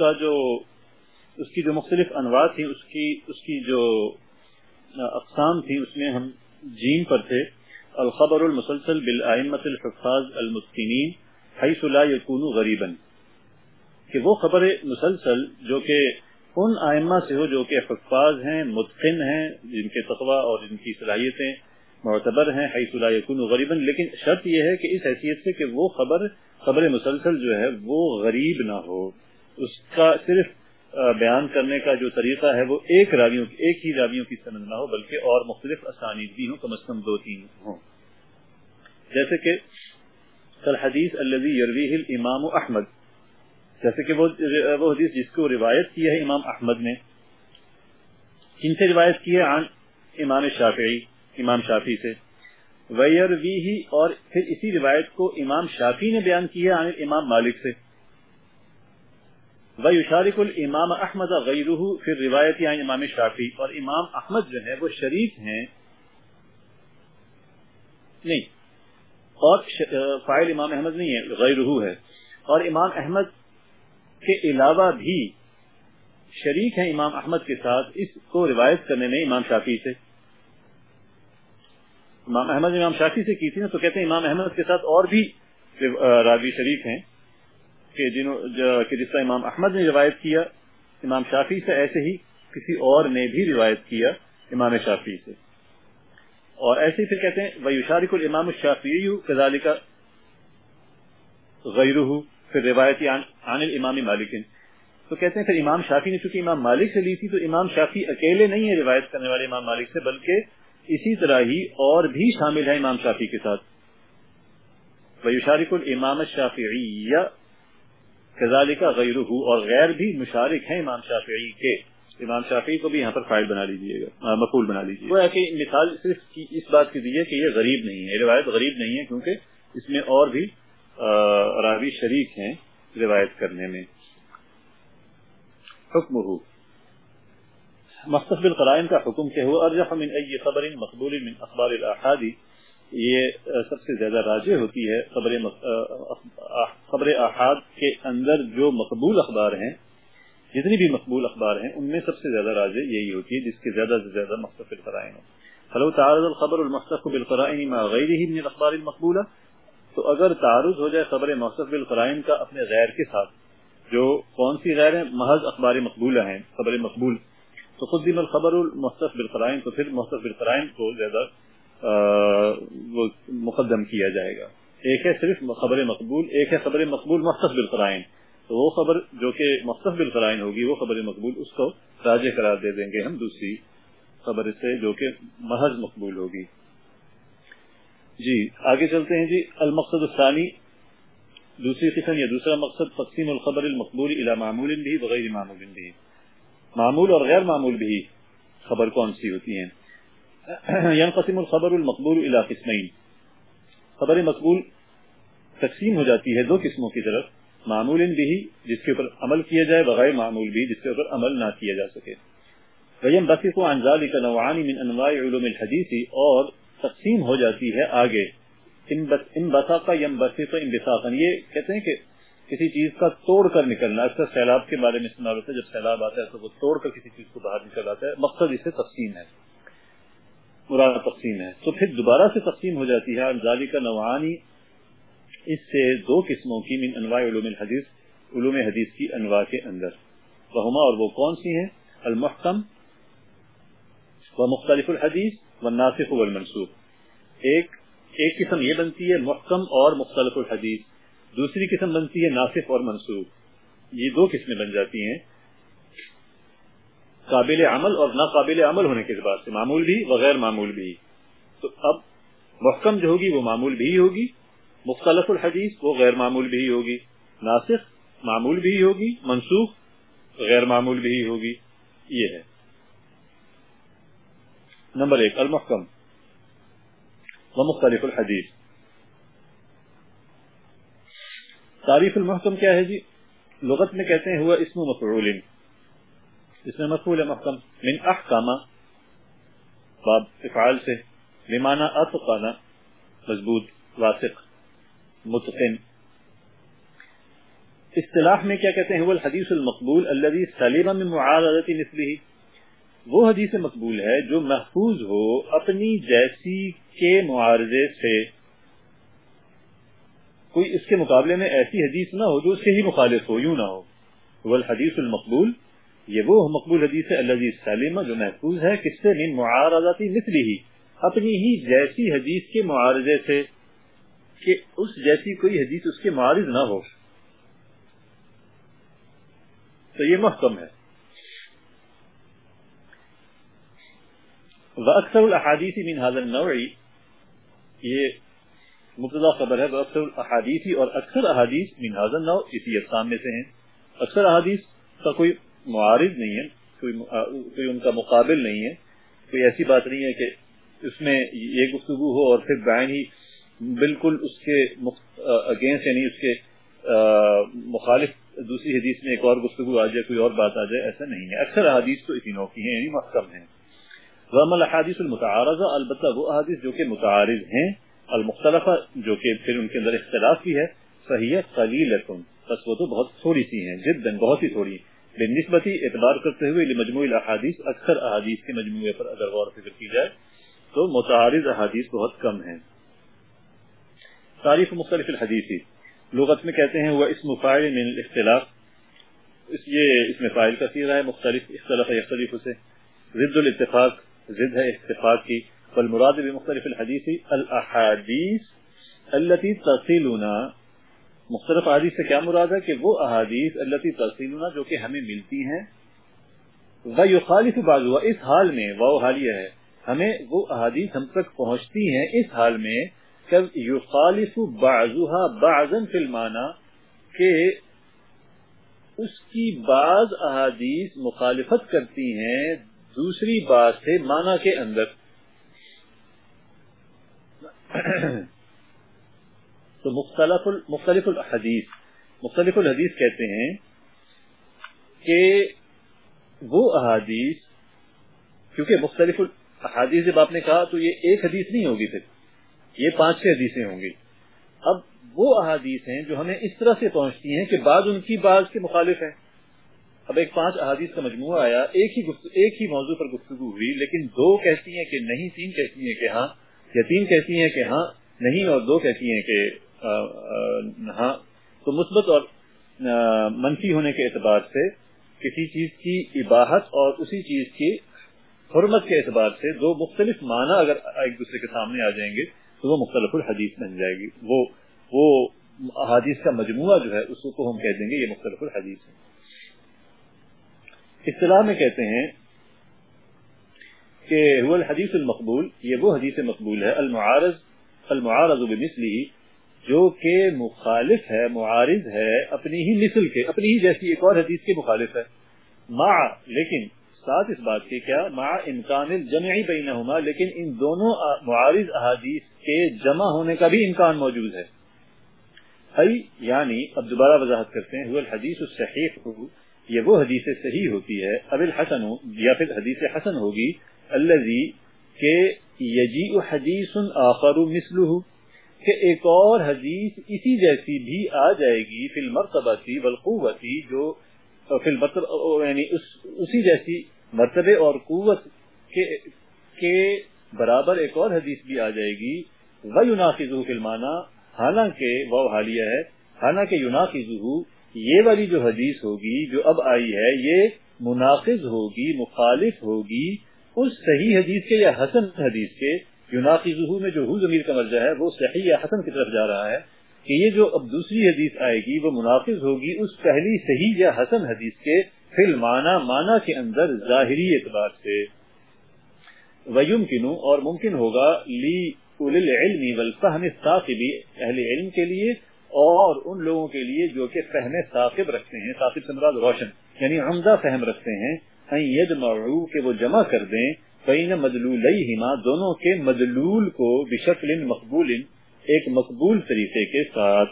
کا جو اس کی جو مختلف انواع تھی اس کی اس کی جو اقسام تھی اس میں ہم جیم پر تھے۔ الخبر المسلسل بالائمت الحفاظ المتقنین حیث لا یکون غریبا۔ کہ وہ خبر مسلسل جو کہ ان آئمہ سے ہو جو کہ حفاظ ہیں، متقن ہیں، جن کے تقوی اور جن کی صلاحیتیں معتبر ہیں، حیث لا یکون غریبا۔ لیکن شرط یہ ہے کہ اس حیثیت سے کہ وہ خبر خبر مسلسل جو ہے، وہ غریب نہ ہو۔ اس کا صرف بیان کرنے کا جو طریقہ ہے وہ ایک راویوں ایک ہی راویوں کی سند نہ ہو، بلکہ اور مختلف اسانید بھی ہوں، کم از کم دو تین ہوں۔ جیسے کہ کل حدیث الذي يرويه الامام احمد، جیسے کہ وہ حدیث جس کو روایت کی ہے امام احمد نے۔ کن سے روایت کی ہے عن امام شافعی، امام شافی سے۔ ویرویہ اور پھر اسی روایت کو امام شافی نے بیان کیا عن امام مالک سے۔ ویشارک الامام احمد غیرہ پھر روایت عن امام شافی اور امام احمد جو ہے وہ شریک ہیں۔ نہیں، اور فائل امام احمد نہیں ہے غیر ہے۔ اور امام احمد کے علاوہ بھی شریک ہیں امام احمد کے ساتھ، اس کو روایت کرنے میں امام شافی سے۔ امام احمد امام شافی سے کی تھی نا، تو کہتے ہیں امام احمد کے ساتھ اور بھی راوی شریک ہیں۔ کہ جنہوں کہ جس کا امام احمد نے روایت کیا، امام شافی سے ایسے ہی کسی اور نے بھی روایت کیا امام شافی سے۔ اور ایسے ہی پھر کہتے ہیں وہ شارق الامام الشافی کزالی کا غیر پھر روایتی عن الامام مالک۔ تو کہتے ہیں، پھر امام شافی نے چونکہ امام مالک سے لی تھی، تو امام شافی اکیلے نہیں ہے روایت کرنے والے امام مالک سے، بلکہ اسی طرح ہی اور بھی شامل ہے امام شافی کے ساتھ۔ وہ شارق الامام الشافعی کزالی کا غیر اور غیر بھی مشارک ہیں امام شافعی کے۔ امام شافی کو بھی یہاں پر فائل بنا لیجیے گا مقبول بنا لیجیے وہ کہ مثال صرف اس بات کی دیجیے کہ یہ غریب نہیں ہے روایت غریب نہیں ہے، کیونکہ اس میں اور بھی راوی شریک ہیں روایت کرنے میں۔ حکم ہو مستقبل قرائن کا حکم کیا ہوا ارجح من ای خبر مقبول من اخبار الاحادی یہ سب سے زیادہ راجع ہوتی ہے خبر خبر احاد کے اندر جو مقبول اخبار ہیں، جتنی بھی مقبول اخبار ہیں، ان میں سب سے زیادہ راجع یہی ہوتی ہے جس کے زیادہ سے زیادہ مختصر القرائن ہو حلو تعارض الخبر المختص بالقرائن ما غیرہ من الاخبار المقبولہ تو اگر تعارض ہو جائے خبر مختص بالقرائن کا اپنے غیر کے ساتھ، جو کون سی غیر ہیں، محض اخبار مقبولہ ہیں، خبر مقبول، تو قدم الخبر المختص بالقرائن تو پھر مختص بالقرائن کو زیادہ وہ مقدم کیا جائے گا۔ ایک ہے صرف خبر مقبول، ایک ہے خبر مقبول مختص بالقرائن تو وہ خبر جو کہ مستقبل قرائن ہوگی، وہ خبر مقبول اس کو راجع قرار دے دیں گے ہم۔ دوسری خبر سے جو کہ محض مقبول ہوگی۔ جی آگے چلتے ہیں جی۔ المقصد الثانی۔ دوسری قسم یا دوسرا مقصد، تقسیم الخبر المقبول الى معمول بھی بغیر معمول بھی معمول اور غیر معمول بھی خبر کون سی ہوتی ہیں؟ ينقسم الخبر المقبول الى قسمین خبر مقبول تقسیم ہو جاتی ہے دو قسموں کی طرف. معمول بھی جس کے اوپر عمل کیا جائے، بغیر معمول بھی جس کے اوپر عمل نہ کیا جا سکے. ویم بقی کو انزال کا نوعانی من انواع علوم الحدیثی اور تقسیم ہو جاتی ہے آگے. ان بساقا یم بسی تو ان بساقن یہ کہتے ہیں کہ کسی چیز کا توڑ کر نکلنا اکثر سیلاب کے بارے میں استعمال ہوتا ہے جب سیلاب آتا ہے تو وہ توڑ کر کسی چیز کو باہر نکل آتا ہے. مقصد اسے تقسیم ہے. مراد تقسیم ہے۔ تو پھر دوبارہ سے تقسیم ہو جاتی ہے انزالی کا نوعانی، اس سے دو قسموں کی، من انواع علوم الحدیث، علوم حدیث کی انواع کے اندر۔ وہما اور وہ کون سی ہیں؟ المحکم و مختلف الحدیث و ناصف والمنصوب ایک ایک قسم یہ بنتی ہے محکم اور مختلف الحدیث۔ دوسری قسم بنتی ہے ناصف اور منصوب یہ دو قسمیں بن جاتی ہیں۔ قابل عمل اور ناقابل عمل ہونے کے اعتبار سے معمول بھی وغیر معمول بھی۔ تو اب محکم جو ہوگی وہ معمول بھی ہوگی، مختلف الحدیث وہ غیر معمول بھی ہوگی، ناسخ معمول بھی ہوگی، منسوخ غیر معمول بھی ہوگی، یہ ہے۔ نمبر ایک، المحکم۔ و مختلف الحدیث۔ تعریف المحکم کیا ہے جی؟ لغت میں کہتے ہیں ہوا اسم مفعول. اس میں مفعول محکم من احکام باب افعال سے بمانا اتقانا مضبوط، واثق، متقن۔ اصطلاح میں کیا کہتے ہیں؟ وہ الحدیث المقبول الذي سلم من معارضه مثله۔ وہ حدیث مقبول ہے جو محفوظ ہو اپنی جیسی کے معارضے سے۔ کوئی اس کے مقابلے میں ایسی حدیث نہ ہو جو اس سے ہی مخالف ہو، یوں نہ ہو۔ وہ الحدیث المقبول۔ یہ وہ مقبول حدیث ہے اللہ سلیمہ جو محفوظ ہے، کس سے؟ من معارضاتی مثلی ہی۔ اپنی ہی جیسی حدیث کے معارضے سے کہ اس جیسی کوئی حدیث اس کے معارض نہ ہو۔ تو یہ محکم ہے۔ اکثر الحادیث من هذا النوع۔ یہ مبتدا خبر ہے اکثر الحادیثی اور اکثر احادیث من هذا النوع اسی اقسام میں سے ہیں۔ اکثر احادیث کا کوئی معارض نہیں ہے کوئی, کوئی ان کا مقابل نہیں ہے۔ کوئی ایسی بات نہیں ہے کہ اس میں یہ گفتگو ہو اور پھر بائن ہی بالکل اس کے اگینسٹ یعنی اس کے مخالف دوسری حدیث میں ایک اور گفتگو آ جائے کوئی اور بات آ جائے ایسا نہیں ہے۔ اکثر احادیث تو اسی نو کی ہیں یعنی محکم ہیں۔ رحم الحادیث المتعارضہ البتہ وہ احادیث جو کہ متعارض ہیں المختلف جو کہ پھر ان کے اندر اختلاف بھی ہے صحیح قلیل بس وہ تو بہت تھوڑی سی ہیں جدا بہت ہی تھوڑی بے نسبتی اعتبار کرتے ہوئے مجموعی احادیث اکثر احادیث کے مجموعے پر اگر غور فکر کی جائے تو متعارض احادیث بہت کم ہیں۔ تعریف مختلف الحدیثی۔ لغت میں کہتے ہیں وہ اسم فائل من الاختلاف اس، یہ اس میں فائل کا سیرہ ہے، مختلف اختلاف یختلف اسے۔ ضد الاتفاق، ضد ہے اتفاق کی۔ فالمراد بمختلف الحدیث الاحادیث التي تصلنا مختلف احادیث سے کیا مراد ہے کہ وہ احادیث التي تصلنا جو کہ ہمیں ملتی ہیں۔ ويخالف بعضها اس حال میں وہ حالیہ ہے، ہمیں وہ احادیث ہم تک پہنچتی ہیں اس حال میں یخالف بعضها بعضا فی المعنی کہ اس کی بعض احادیث مخالفت کرتی ہیں دوسری بات سے معنی کے اندر۔ تو مختلف مختلف الحدیث مختلف الحدیث کہتے ہیں کہ وہ احادیث، کیونکہ مختلف احادیث جب آپ نے کہا تو یہ ایک حدیث نہیں ہوگی پھر، یہ پانچ چھ حدیثیں ہوں گی۔ اب وہ احادیث ہیں جو ہمیں اس طرح سے پہنچتی ہیں کہ بعض ان کی، بعض کے مخالف ہیں۔ اب ایک پانچ احادیث کا مجموعہ آیا، ایک ہی ایک ہی موضوع پر گفتگو ہوئی، لیکن دو کہتی ہیں کہ نہیں، تین کہتی ہیں کہ ہاں یا تین کہتی ہیں کہ ہاں نہیں، اور دو کہتی ہیں کہ ہاں تو مثبت اور منفی ہونے کے اعتبار سے کسی چیز کی اباحت اور اسی چیز کی حرمت کے اعتبار سے دو مختلف معنی اگر ایک دوسرے کے سامنے آ جائیں گے تو وہ مختلف الحدیث بن جائے گی۔ وہ وہ احادیث کا مجموعہ جو ہے اس کو ہم کہہ دیں گے یہ مختلف الحدیث ہے اصطلاح میں کہتے ہیں کہ هو الحدیث المقبول، یہ وہ حدیث مقبول ہے، المعارض المعارض بمثلی جو کہ مخالف ہے، معارض ہے، اپنی ہی مثل کے، اپنی ہی جیسی ایک اور حدیث کے مخالف ہے۔ مع، لیکن ساتھ اس بات کے کیا؟ مع امکان الجمعی بینہما، لیکن ان دونوں معارض احادیث کے جمع ہونے کا بھی امکان موجود ہے۔ ای یعنی اب دوبارہ وضاحت کرتے ہیں الحدیث الصحیح، یہ وہ حدیث صحیح ہوتی ہے اب الحسن، یا پھر حدیث حسن ہوگی الذي کہ یجیء حدیث آخر مثلہ۔ کہ ایک اور حدیث اسی جیسی بھی آ جائے گی، فی المرتبہ والقوتی، جو فی المرتبہ یعنی اس، اسی جیسی مرتبے اور قوت کے کے برابر ایک اور حدیث بھی آ جائے گی۔ وہ یوناخذ فلمانا حالانکہ وہ حالیہ ہے، حالانکہ یوناخذ یہ والی جو حدیث ہوگی، جو اب آئی ہے، یہ مناقض ہوگی، مخالف ہوگی، اس صحیح حدیث کے یا حسن حدیث کے یوناخذ میں جو ہو ضمیر کا مرجع ہے، وہ صحیح یا حسن کی طرف جا رہا ہے کہ یہ جو اب دوسری حدیث آئے گی، وہ منافذ ہوگی اس پہلی صحیح یا حسن حدیث کے فل مانا مانا کے اندر ظاہری اعتبار سے۔ ویمکنو اور ممکن ہوگا لی العلم والفہم الثاقبی اہل علم کے لیے اور ان لوگوں کے لیے جو کہ فہم ثاقب رکھتے ہیں۔ ثاقب سے مراد روشن یعنی عمدہ فہم رکھتے ہیں۔ کہ وہ جمع کر دیں۔ بین مدلولیہما، دونوں کے مدلول کو بشکل مقبول، ایک مقبول طریقے کے ساتھ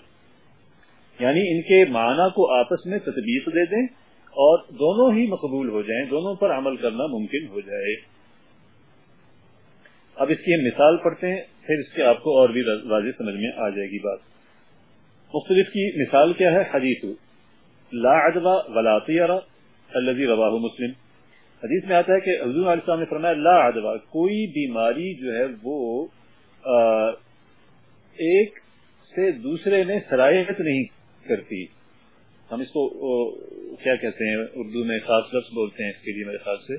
یعنی ان کے معنی کو آپس میں تطبیق دے دیں اور دونوں ہی مقبول ہو جائیں، دونوں پر عمل کرنا ممکن ہو جائے۔ اب اس کی ہم مثال پڑھتے ہیں، پھر اس کے آپ کو اور بھی واضح سمجھ میں آ جائے گی بات۔ مختلف کی مثال کیا ہے؟ حدیث، لا عدوا ولا طیرہ الذي رواہ مسلم۔ حدیث میں آتا ہے کہ حضور علیہ السلام نے فرمایا، لا عدوا کوئی بیماری جو ہے وہ ایک سے دوسرے میں سرایت نہیں کرتی۔ ہم اس کو کیا کہتے ہیں، اردو میں خاص لفظ بولتے ہیں اس کے لیے میرے خیال سے۔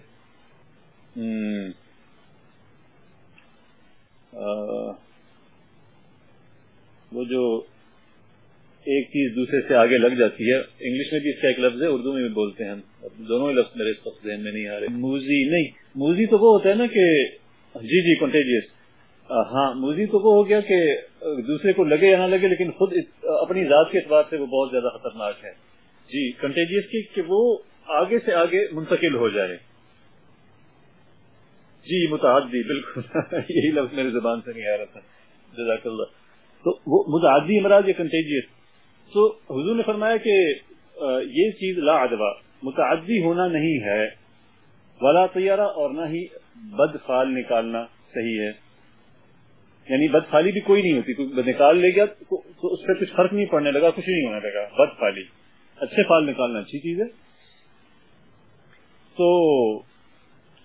وہ جو ایک چیز دوسرے سے آگے لگ جاتی ہے، انگلش میں بھی اس کا ایک لفظ ہے، اردو میں بھی بولتے ہیں ہم۔ دونوں لفظ میرے اس وقت ذہن میں نہیں آ رہے۔ موزی نہیں، موزی تو وہ ہوتا ہے نا کہ جی جی کنٹیجیس ہاں موزی تو وہ ہو گیا کہ دوسرے کو لگے یا نہ لگے، لیکن خود اپنی ذات کے اعتبار سے وہ بہت زیادہ خطرناک ہے۔ جی کنٹیجیس کی کہ وہ آگے سے آگے منتقل ہو جائے۔ جی متعدی، بالکل۔ یہی لفظ میرے زبان سے نہیں آ رہا تھا۔ جزاک اللہ۔ تو وہ متعدی امراض یا کنٹیجیس تو حضور نے فرمایا کہ یہ چیز لا ادوا متعدی ہونا نہیں ہے۔ ولا طیارہ اور نہ ہی بد فال نکالنا صحیح ہے۔ یعنی بد فالی بھی کوئی نہیں ہوتی، کوئی نکال لے گیا تو اس سے کچھ فرق نہیں پڑنے لگا، کچھ نہیں ہونے لگا۔ بد فالی اچھے فال نکالنا اچھی چیز ہے۔ تو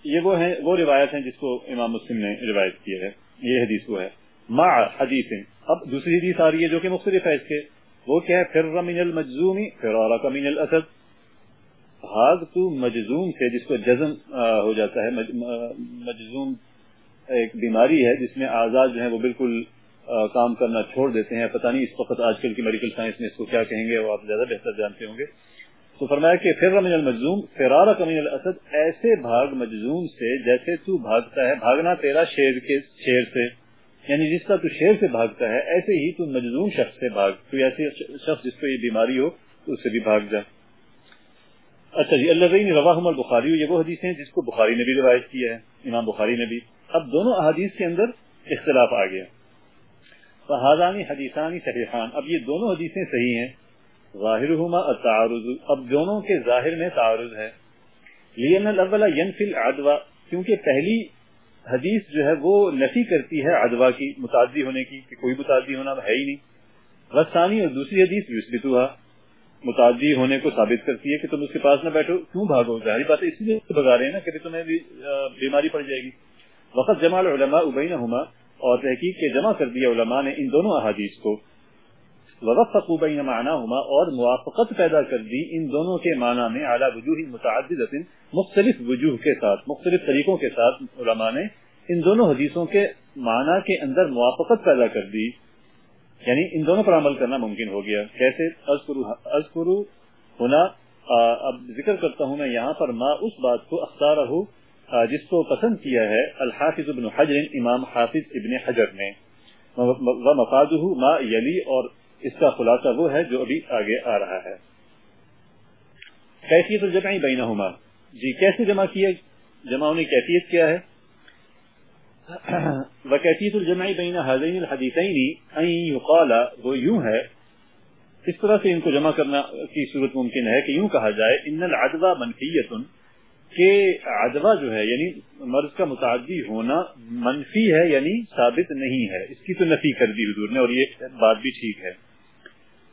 یہ وہ ہیں، وہ روایت ہیں جس کو امام مسلم نے روایت کی ہے۔ یہ حدیث وہ ہے۔ ما حدیث، اب دوسری حدیث آ رہی ہے جو کہ مختلف ہے اس کے۔ وہ کیا ہے فر من المجزومی فرارا کا من الاسد بھاگ تو مجزوم سے، جس کو جزم ہو جاتا ہے مجزوم ایک بیماری ہے، جس میں آزاد جو ہے وہ بالکل کام کرنا چھوڑ دیتے ہیں۔ پتہ نہیں اس وقت آج کل کی میڈیکل سائنس میں اس کو کیا کہیں گے، وہ آپ زیادہ بہتر جانتے ہوں گے۔ تو فرمایا کہ فر من المجزوم فرارا من الاسد ایسے بھاگ مجزوم سے جیسے تو بھاگتا ہے، بھاگنا تیرا شیر کے شیر سے یعنی جس کا تو شیر سے بھاگتا ہے، ایسے ہی تو مجزوم شخص سے بھاگ، تو ایسے شخص جس کو یہ بیماری ہو اس سے بھی بھاگ جا اچھا جی اللہ روا بخاری یہ وہ حدیث ہیں جس کو بخاری نے بھی روایت کیا ہے، امام بخاری نے بھی۔ اب دونوں احادیث کے اندر اختلاف آ گیا۔ فہادانی حدیثانی صحیحان۔ اب یہ دونوں حدیثیں صحیح ہیں۔ ظاہر تعارض اب دونوں کے ظاہر میں تعارض ہے۔ لین الاول ينفي العدوى کیونکہ پہلی حدیث جو ہے وہ نفی کرتی ہے ادوا کی، متعدی ہونے کی، کہ کوئی متعدی ہونا ہے ہی نہیں۔ رسانی اور دوسری حدیث یوسبت متعدی ہونے کو ثابت کرتی ہے کہ تم اس کے پاس نہ بیٹھو، کیوں بھاگو؟ ظاہری بات اسی لیے بگا رہے ہیں نا کہ تمہیں بھی بیماری پڑ جائے گی۔ وقت جمع علماء ابین ہما اور تحقیق کے جمع کر دیا علماء نے ان دونوں احادیث کو۔ وفقوا بین معناهما اور موافقت پیدا کر دی ان دونوں کے معنی میں اعلی وجوہ متعدد مختلف وجوہ کے ساتھ، مختلف طریقوں کے ساتھ علماء نے ان دونوں حدیثوں کے معنی کے اندر موافقت پیدا کر دی۔ یعنی ان دونوں پر عمل کرنا ممکن ہو گیا۔ کیسے؟ اذکرو ہونا اب ذکر کرتا ہوں میں یہاں پر ما اس بات کو اختار جس کو پسند کیا ہے الحافظ ابن حجر، امام حافظ ابن حجر نے۔ مفاد ما یلی اور اس کا خلاصہ وہ ہے جو ابھی آگے آ رہا ہے۔ کیفیت الجمع بینہما۔ جی کیسے جمع کیا جمع ہونے کیفیت کیا ہے؟ وکیفیت الجمع بین هذین الحدیثین ان یقال وہ یوں ہے، اس طرح سے ان کو جمع کرنا کی صورت ممکن ہے کہ یوں کہا جائے، ان العدوى منفیت، کہ عدوہ جو ہے یعنی مرض کا متعدی ہونا منفی ہے یعنی ثابت نہیں ہے، اس کی تو نفی کر دی حضور نے اور یہ بات بھی ٹھیک ہے۔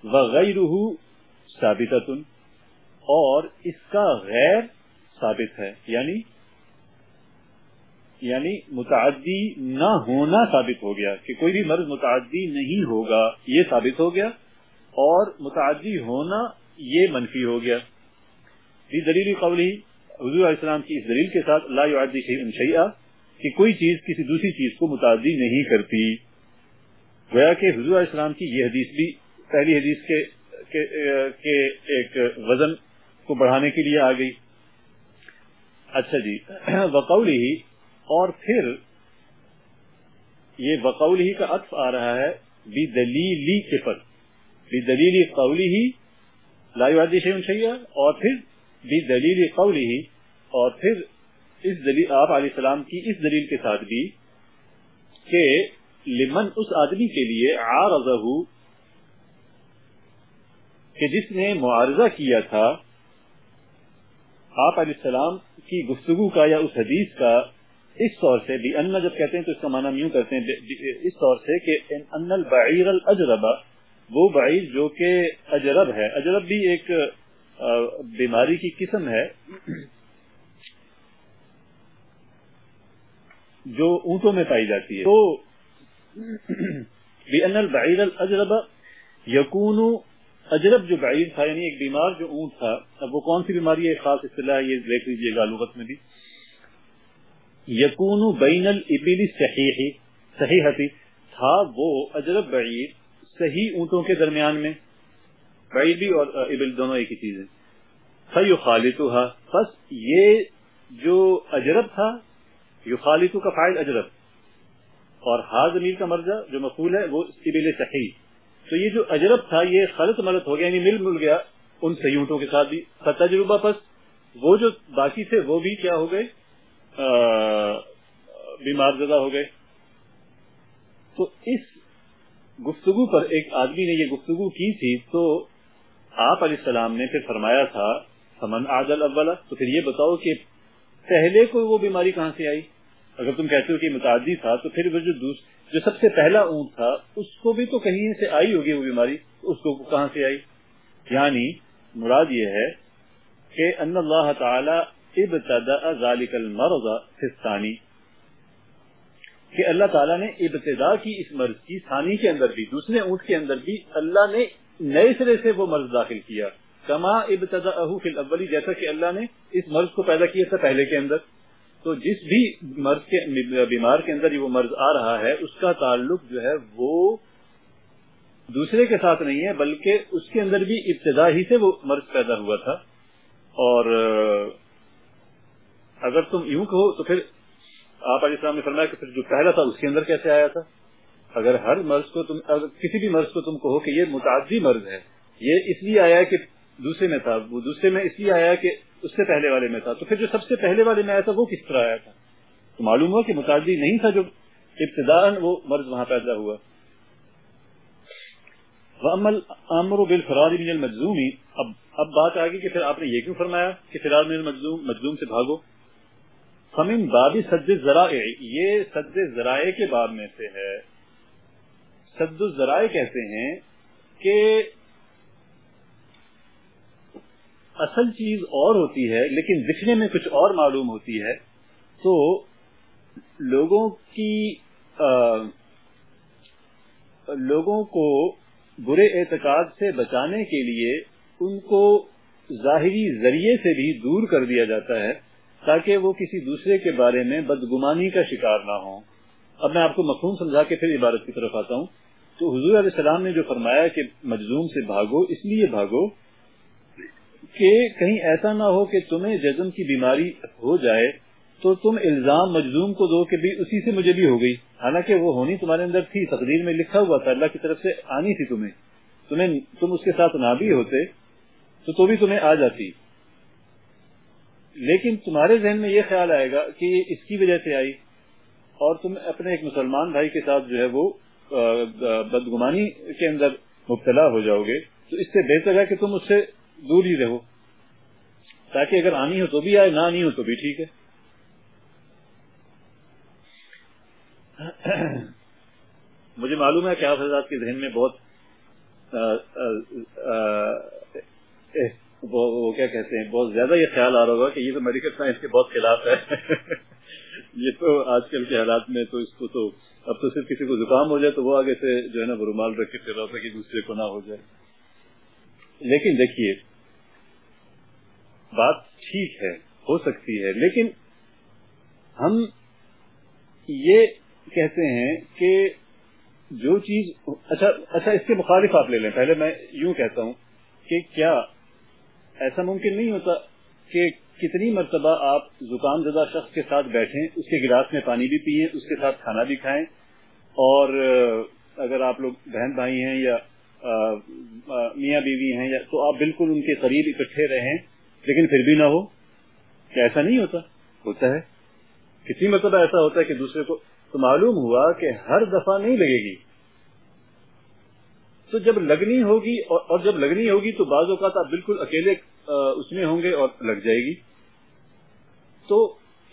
وغیرہ ثابت اور اس کا غیر ثابت ہے یعنی یعنی متعدی نہ ہونا ثابت ہو گیا کہ کوئی بھی مرض متعدی نہیں ہوگا، یہ ثابت ہو گیا اور متعدی ہونا یہ منفی ہو گیا۔ دلیل قولی، حضور علیہ السلام کی اس دلیل کے ساتھ لا يعدی شیء کہ کوئی چیز کسی دوسری چیز کو متعدی نہیں کرتی۔ گویا کہ حضور علیہ السلام کی یہ حدیث بھی پہلی حدیث کے کے ایک وزن کو بڑھانے کے لیے آ گئی۔ اچھا جی وقول ہی اور پھر یہ وقول ہی کا عطف آ رہا ہے بی دلیلی کے پر۔ بی دلیلی قولی ہی لا یعدی شیئن شیئا اور پھر بی دلیل قولی ہی اور پھر اس دلیل آپ علیہ السلام کی اس دلیل کے ساتھ بھی کہ لمن اس آدمی کے لیے عارضہ کہ جس نے معارضہ کیا تھا، آپ علیہ السلام کی گفتگو کا یا اس حدیث کا اس طور سے بھی ان جب کہتے ہیں تو اس کا معنی یوں کرتے ہیں اس طور سے کہ ان البعیر الاجرب، وہ بعیر جو کہ اجرب ہے۔ اجرب بھی ایک بیماری کی قسم ہے، جو اونٹوں میں پائی جاتی ہے۔ تو اجرب یقون اجرب جو بعیر تھا یعنی ایک بیمار جو اونٹ تھا، اب وہ کون سی بیماری ہے؟ خاص اصطلاح یہ دیکھ لیجیے گا لغت میں بھی۔ یقون بین البلی صحیح صحیح تھا وہ اجرب بعیر صحیح اونٹوں کے درمیان میں۔ بعیر بھی اور ابل دونوں ایک ہی چیز ہے۔ فیو خالد بس یہ جو اجرب تھا یو کا فائل اجرب۔ اور ہا زمین کا مرجع جو مقبول ہے، وہ ابل صحیح۔ تو یہ جو اجرب تھا، یہ خلط ملت ہو گیا یعنی مل مل گیا ان صحیح اونٹوں کے ساتھ بھی۔ تجربہ پس وہ جو باقی تھے، وہ بھی کیا ہو گئے؟ بیمار زدہ ہو گئے۔ تو اس گفتگو پر ایک آدمی نے یہ گفتگو کی تھی، تو آپ علیہ السلام نے پھر فرمایا تھا سمن عادل اولا تو پھر یہ بتاؤ کہ پہلے کو وہ بیماری کہاں سے آئی؟ اگر تم کہتے ہو کہ متعدی تھا، تو پھر وہ جو جو سب سے پہلا اونٹ تھا، اس کو بھی تو کہیں سے آئی ہوگی وہ بیماری اس کو کہاں سے آئی؟ یعنی مراد یہ ہے کہ ان اللہ تعالی ابتدا ذالک المرض فی کہ اللہ تعالیٰ نے ابتدا کی اس مرض کی ثانی کے اندر بھی، دوسرے اونٹ کے اندر بھی اللہ نے نئے سرے سے وہ مرض داخل کیا۔ کما ابتدا فی الاولی جیسا کہ اللہ نے اس مرض کو پیدا کیا تھا پہلے کے اندر۔ تو جس بھی مرض کے، بیمار کے اندر وہ مرض آ رہا ہے، اس کا تعلق جو ہے وہ دوسرے کے ساتھ نہیں ہے، بلکہ اس کے اندر بھی ابتدا ہی سے وہ مرض پیدا ہوا تھا۔ اور اگر تم یوں کہو تو پھر آپ علیہ السلام نے فرمایا کہ پھر جو پہلا تھا اس کے اندر کیسے آیا تھا؟ اگر ہر مرض کو تم اگر کسی بھی مرض کو تم کہو کہ یہ متعدی مرض ہے، یہ اس لیے آیا کہ دوسرے میں تھا، وہ دوسرے میں اس لیے آیا کہ اس سے پہلے والے میں تھا۔ تو پھر جو سب سے پہلے والے میں آیا تھا وہ کس طرح آیا تھا؟ تو معلوم ہوا کہ متعدی نہیں تھا جو ابتدا وہ مرض وہاں پیدا ہوا۔ امر بالفرار من المجزومی اب اب بات آ کہ پھر آپ نے یہ کیوں فرمایا کہ فرار من المجزوم مجزوم سے بھاگو؟ فمن بابی سد ذرائع یہ سد ذرائع کے باب میں سے ہے۔ سد الذرائع کہتے ہیں کہ اصل چیز اور ہوتی ہے، لیکن دکھنے میں کچھ اور معلوم ہوتی ہے۔ تو لوگوں کی لوگوں کو برے اعتقاد سے بچانے کے لیے ان کو ظاہری ذریعے سے بھی دور کر دیا جاتا ہے۔ تاکہ وہ کسی دوسرے کے بارے میں بدگمانی کا شکار نہ ہوں۔ اب میں آپ کو مفہوم سمجھا کے پھر عبارت کی طرف آتا ہوں۔ تو حضور علیہ السلام نے جو فرمایا کہ مجزوم سے بھاگو، اس لیے بھاگو کہ کہیں ایسا نہ ہو کہ تمہیں جزم کی بیماری ہو جائے، تو تم الزام مجزوم کو دو کہ بھی اسی سے مجھے بھی ہو گئی۔ حالانکہ وہ ہونی تمہارے اندر تھی، تقدیر میں لکھا ہوا تھا، اللہ کی طرف سے آنی تھی تمہیں۔ تمہیں، تم اس کے ساتھ نہ بھی ہوتے، تو تو بھی تمہیں آ جاتی۔ لیکن تمہارے ذہن میں یہ خیال آئے گا کہ یہ اس کی وجہ سے آئی اور تم اپنے ایک مسلمان بھائی کے ساتھ جو ہے وہ بدگمانی کے اندر مبتلا ہو جاؤ گے۔ تو اس سے بہتر ہے کہ تم اس سے دور ہی رہو۔ تاکہ اگر آنی ہو تو بھی آئے، نہ آنی ہو تو بھی ٹھیک ہے۔ مجھے معلوم ہے کہ آپ حضرات کے ذہن میں بہت وہ کیا کہتے ہیں؟ بہت زیادہ یہ خیال آ رہا ہوگا کہ یہ تو میڈیکل سائنس کے بہت خلاف ہے۔ یہ تو آج کل کے حالات میں تو اس کو تو اب تو صرف کسی کو زکام ہو جائے تو وہ آگے سے جو ہے نا رومال رکھ کے پھر رہا کہ دوسرے کو نہ ہو جائے۔ لیکن دیکھیے، بات ٹھیک ہے، ہو سکتی ہے، لیکن ہم یہ کہتے ہیں کہ جو چیز اچھا اچھا اس کے مخالف آپ لے لیں۔ پہلے میں یوں کہتا ہوں کہ کیا ایسا ممکن نہیں ہوتا کہ کتنی مرتبہ آپ زکام زدہ شخص کے ساتھ بیٹھیں، اس کے گلاس میں پانی بھی پیئیں، اس کے ساتھ کھانا بھی کھائیں۔ اور اگر آپ لوگ بہن بھائی ہیں یا میاں بیوی ہیں یا، تو آپ بالکل ان کے قریب اکٹھے رہیں، لیکن پھر بھی نہ ہو۔ کیا ایسا نہیں ہوتا؟ ہوتا ہے۔ کتنی مرتبہ ایسا ہوتا ہے کہ دوسرے کو، تو معلوم ہوا کہ ہر دفعہ نہیں لگے گی۔ تو جب لگنی ہوگی اور جب لگنی ہوگی تو بعض اوقات آپ بالکل اکیلے اس میں ہوں گے اور لگ جائے گی۔ تو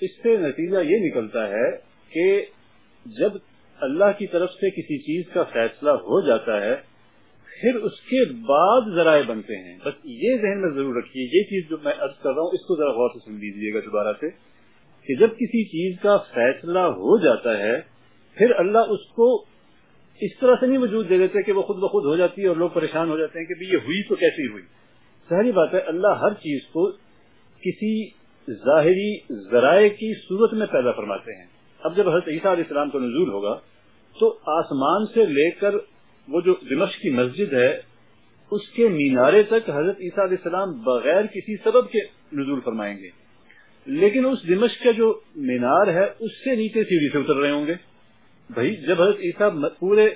اس سے نتیجہ یہ نکلتا ہے کہ جب اللہ کی طرف سے کسی چیز کا فیصلہ ہو جاتا ہے، پھر اس کے بعد ذرائع بنتے ہیں۔ بس یہ ذہن میں ضرور رکھیے، یہ چیز جو میں عرض کر رہا ہوں، اس کو ذرا غور سے سن لیجیے گا دوبارہ سے کہ جب کسی چیز کا فیصلہ ہو جاتا ہے، پھر اللہ اس کو اس طرح سے نہیں وجود دے دیتے کہ وہ خود بخود ہو جاتی ہے اور لوگ پریشان ہو جاتے ہیں کہ یہ ہوئی تو کیسی ہوئی؟ سہری بات ہے، اللہ ہر چیز کو کسی ظاہری ذرائع کی صورت میں پیدا فرماتے ہیں۔ اب جب حضرت عیسیٰ علیہ السلام کو نزول ہوگا، تو آسمان سے لے کر وہ جو دمشق کی مسجد ہے، اس کے مینارے تک حضرت عیسیٰ علیہ السلام بغیر کسی سبب کے نزول فرمائیں گے۔ لیکن اس دمشق کا جو مینار ہے، اس سے نیچے سیڑھی سے اتر رہے ہوں گے۔ بھائی، جب حضرت عیسیٰ پورے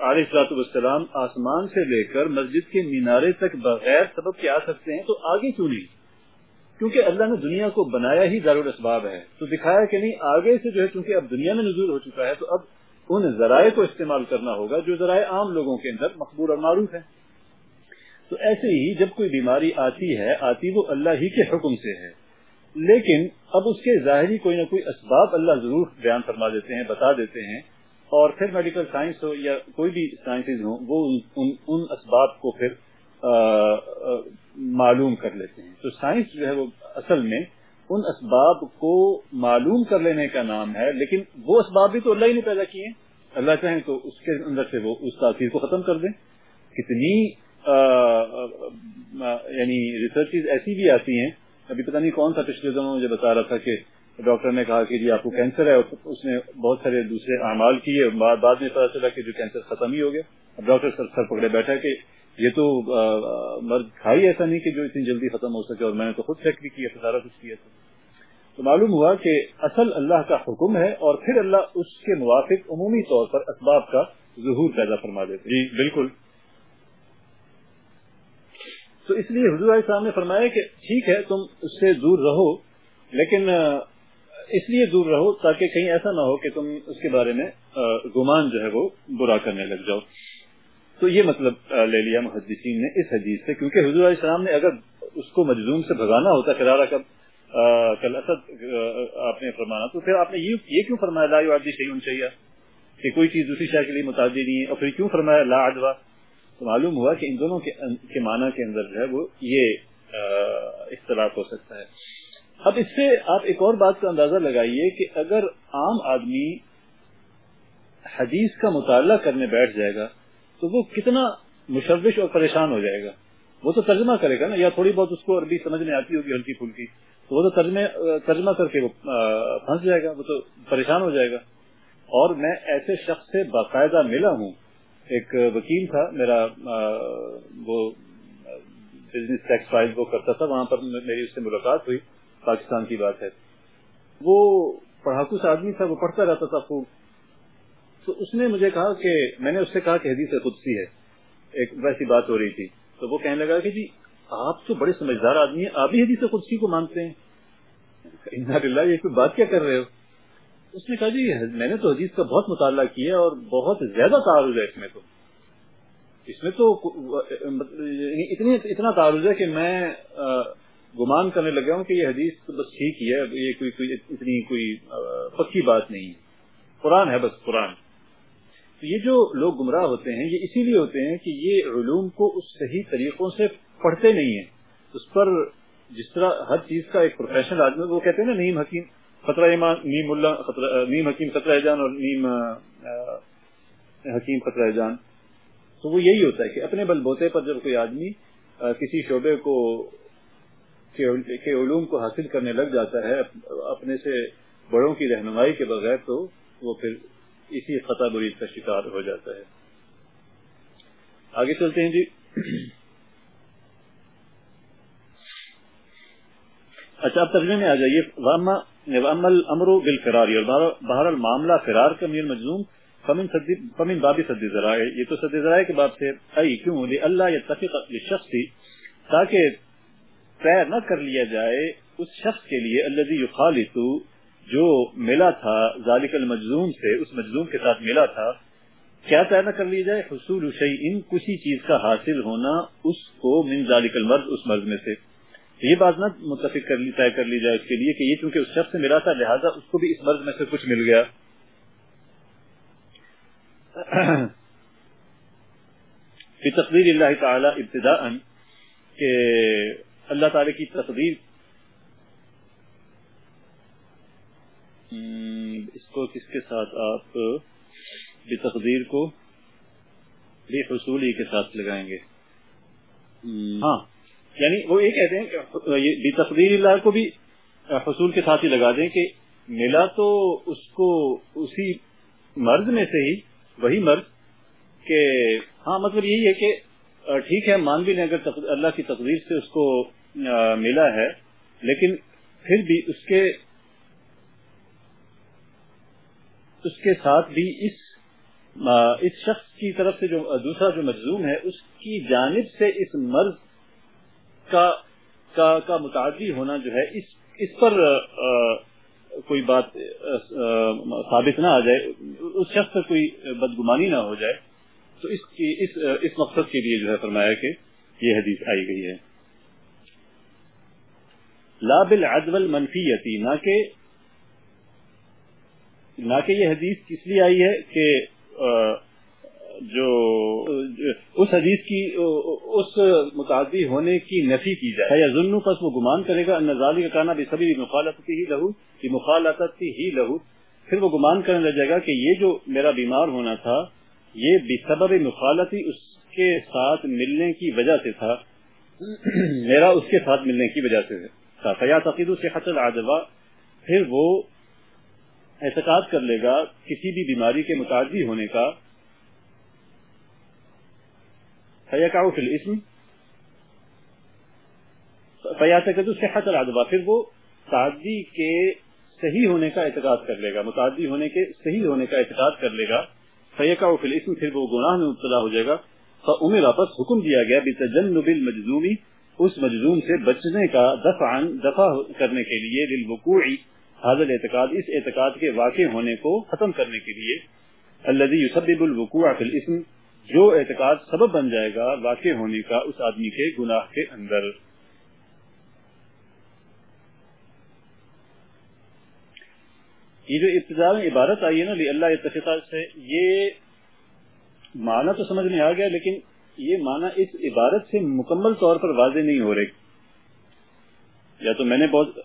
علیہ والسلام آسمان سے لے کر مسجد کے مینارے تک بغیر سبب کے آ سکتے ہیں، تو آگے کیوں نہیں؟ کیونکہ اللہ نے دنیا کو بنایا ہی دارالاسباب ہے۔ تو دکھایا کہ نہیں، آگے سے جو ہے کیونکہ اب دنیا میں نزول ہو چکا ہے، تو اب ان ذرائع کو استعمال کرنا ہوگا جو ذرائع عام لوگوں کے اندر مقبول اور معروف ہے تو ایسے ہی جب کوئی بیماری آتی ہے، آتی وہ اللہ ہی کے حکم سے ہے۔ لیکن اب اس کے ظاہری کوئی نہ کوئی اسباب اللہ ضرور بیان فرما دیتے ہیں بتا دیتے ہیں۔ اور پھر میڈیکل سائنس ہو یا کوئی بھی سائنسز ہوں وہ ان, ان اسباب کو پھر آ, آ, معلوم کر لیتے ہیں۔ تو سائنس جو ہے وہ اصل میں ان اسباب کو معلوم کر لینے کا نام ہے لیکن وہ اسباب بھی تو اللہ ہی نے پیدا کیے اللہ چاہیں تو اس کے اندر سے وہ اس تاثیر کو ختم کر دیں۔ کتنی یعنی ریسرچ ایسی بھی آتی ہیں ابھی پتہ نہیں کون سا پچھلے دنوں مجھے بتا رہا تھا کہ ڈاکٹر نے کہا کہ جی آپ کو کینسر ہے، اس نے بہت سارے دوسرے اعمال کیے، بعد میں پتا چلا کہ جو کینسر ختم ہی ہو گیا۔ اب ڈاکٹر سر سر پکڑے بیٹھا کہ یہ تو مرض تھا ہی ایسا نہیں کہ جو اتنی جلدی ختم ہو سکے، اور میں نے تو خود چیک بھی کیا، سارا کچھ کیا تھا۔ تو معلوم ہوا کہ اصل اللہ کا حکم ہے، اور پھر اللہ اس کے موافق عمومی طور پر اسباب کا ظہور پیدا فرما دیتے جی بالکل۔ تو اس لیے حضور علیہ السلام نے فرمایا کہ ٹھیک ہے، تم اس سے دور رہو، لیکن اس لیے دور رہو تاکہ کہیں ایسا نہ ہو کہ تم اس کے بارے میں گمان جو ہے وہ برا کرنے لگ جاؤ۔ تو یہ مطلب لے لیا محدثین نے اس حدیث سے، کیونکہ حضور علیہ السلام نے اگر اس کو مجزوم سے بھگانا ہوتا کرارا کب کل اسد آپ نے فرمانا، تو پھر آپ نے یہ کیوں فرمایا، لا عادی شہی چاہیے کہ کوئی چیز دوسری شاہ کے لیے متعدی نہیں ہے، اور پھر کیوں فرمایا، لا ادوا تو معلوم ہوا کہ ان دونوں کے معنی کے اندر جو ہے وہ یہ اختلاف ہو سکتا ہے۔ اب اس سے آپ ایک اور بات کا اندازہ لگائیے کہ اگر عام آدمی حدیث کا مطالعہ کرنے بیٹھ جائے گا تو وہ کتنا مشوش اور پریشان ہو جائے گا۔ وہ تو ترجمہ کرے گا نا، یا تھوڑی بہت اس کو عربی سمجھ میں آتی ہوگی، ہلکی پھلکی۔ تو وہ تو ترجمے ترجمہ کر کے وہ پھنس جائے گا، وہ تو پریشان ہو جائے گا۔ اور میں ایسے شخص سے باقاعدہ ملا ہوں ایک وکیل تھا، میرا وہ بزنس ٹیکس فائل وہ کرتا تھا، وہاں پر میری اس سے ملاقات ہوئی، پاکستان کی بات ہے۔ وہ پڑھاکو سے آدمی تھا، وہ پڑھتا رہتا تھا خوب۔ تو اس نے مجھے کہا کہ، میں نے اس سے کہا کہ حدیث قدسی ہے۔ ایک ویسی بات ہو رہی تھی۔ تو وہ کہنے لگا کہ جی آپ تو بڑے سمجھدار آدمی ہیں، آپ بھی حدیث قدسی کو مانتے ہیں۔ یہ کوئی بات کیا کر رہے ہو؟ اس نے کہا جی میں نے تو حدیث کا بہت مطالعہ کیا اور بہت زیادہ تعارض ہے اس میں تو۔ اس میں تو یعنی اتنی اتنا تعارض ہے کہ میں گمان کرنے لگا ہوں کہ یہ حدیث تو بس ٹھیک ہی ہے، یہ کوئی کوئی اتنی کوئی پکی بات نہیں ہے۔ قرآن ہے بس قرآن۔ تو یہ جو لوگ گمراہ ہوتے ہیں، یہ اسی لیے ہوتے ہیں کہ یہ علوم کو اس صحیح طریقوں سے پڑھتے نہیں ہیں۔ اس پر جس طرح ہر چیز کا ایک پروفیشنل آدمی، وہ کہتے ہیں نا نیم حکیم خطرہ ایمان، نیم اللہ نیم حکیم خطرہ جان اور نیم حکیم خطرہ جان۔ تو وہ یہی ہوتا ہے کہ اپنے بل بوتے پر جب کوئی آدمی کسی شعبے کو، کے علوم کو حاصل کرنے لگ جاتا ہے اپنے سے بڑوں کی رہنمائی کے بغیر تو وہ پھر اسی خطا برید کا شکار ہو جاتا ہے۔ آگے چلتے ہیں جی۔ اچھا اب ترجمے میں آ جائیے۔ امرو بل فراری اور بہر معاملہ فرار کا میر مجزوم فمن بابی صدی ذرائع یہ تو صدی ذرائع کے باب سے ائی کیوں؟ اللہ یتفق لشخص تھی تاکہ طے نہ کر لیا جائے اس شخص کے لیے اللہ یخالط، جو ملا تھا، ذالک المجزوم سے، اس مجزوم کے ساتھ ملا تھا۔ کیا طے نہ کر لی جائے؟ حصول شیء کسی چیز کا حاصل ہونا اس کو من ذالک المرض، اس مرض میں سے۔ یہ بات نہ متفق کر لی طے کر لی جائے اس کے لیے کہ یہ چونکہ اس شخص سے ملا تھا، لہٰذا اس کو بھی اس مرض میں سے کچھ مل گیا۔ فی تقدیر اللہ تعالی ابتدا کہ اللہ تعالی کی تقدیر اس کو کس کے ساتھ آپ بے تقدیر کو؟ بھی حصولی کے ساتھ لگائیں گے۔ ہاں۔ یعنی وہ یہ کہتے ہیں کہ تقدیر اللہ کو بھی حصول کے ساتھ ہی لگا دیں کہ ملا تو اس کو اسی مرض میں سے ہی وہی مرض کہ ہاں مطلب یہی ہے کہ ٹھیک ہے، مان بھی لیں اگر اللہ کی تقدیر سے اس کو ملا ہے، لیکن پھر بھی اس کے اس کے ساتھ بھی اس اس شخص کی طرف سے جو دوسرا جو مجزوم ہے، اس کی جانب سے اس مرض کا کا, کا متعدی ہونا جو ہے اس اس پر کوئی بات ثابت نہ آ جائے اس شخص پر کوئی بدگمانی نہ ہو جائے تو اس کی اس اس مقصد کے لیے جو ہے فرمایا کہ یہ حدیث آئی گئی ہے۔ لا بالعدل منفیتی نہ کہ نہ کہ یہ حدیث کس لیے آئی ہے کہ جو اس حدیث کی، اس متعدی ہونے کی نفی کی جائے۔ یا ظلم پس وہ گمان کرے گا نظالی کا کانا بھی سبھی مخالفت ہی لہو کی مخالفت ہی لہو پھر وہ گمان کرنے لگ جائے گا کہ یہ جو میرا بیمار ہونا تھا، یہ بے سبب مخالفی اس کے ساتھ ملنے کی وجہ سے تھا۔ میرا اس کے ساتھ ملنے کی وجہ سے تھا۔ فیا تقید سے حسل آدوا پھر وہ احتقاد کر لے گا کسی بھی بیماری کے متعدی ہونے کا۔ فیقع فی الاسم فیاتقد صحت العدوہ پھر وہ تعدی کے صحیح ہونے کا اعتقاد کر لے گا، متعدی ہونے کے صحیح ہونے کا اعتقاد کر لے گا۔ فیقع فی الاسم پھر وہ گناہ میں مبتلا ہو جائے گا۔ فعمر واپس حکم دیا گیا، بتجنب المجزومی اس مجزوم سے بچنے کا دفعا، دفع کرنے کے لیے، للوقوع، حاضر اعتقاد، اس اعتقاد کے واقع ہونے کو ختم کرنے کے لیے۔ الذي يسبب الوقوع في الاسم جو اعتقاد سبب بن جائے گا واقع ہونے کا اس آدمی کے گناہ کے اندر۔ یہ جو ابتدا میں عبارت آئی ہے نا اللہ اتفاق سے یہ معنی تو سمجھ میں آ گیا، لیکن یہ معنی اس عبارت سے مکمل طور پر واضح نہیں ہو رہی۔ یا تو میں نے بہت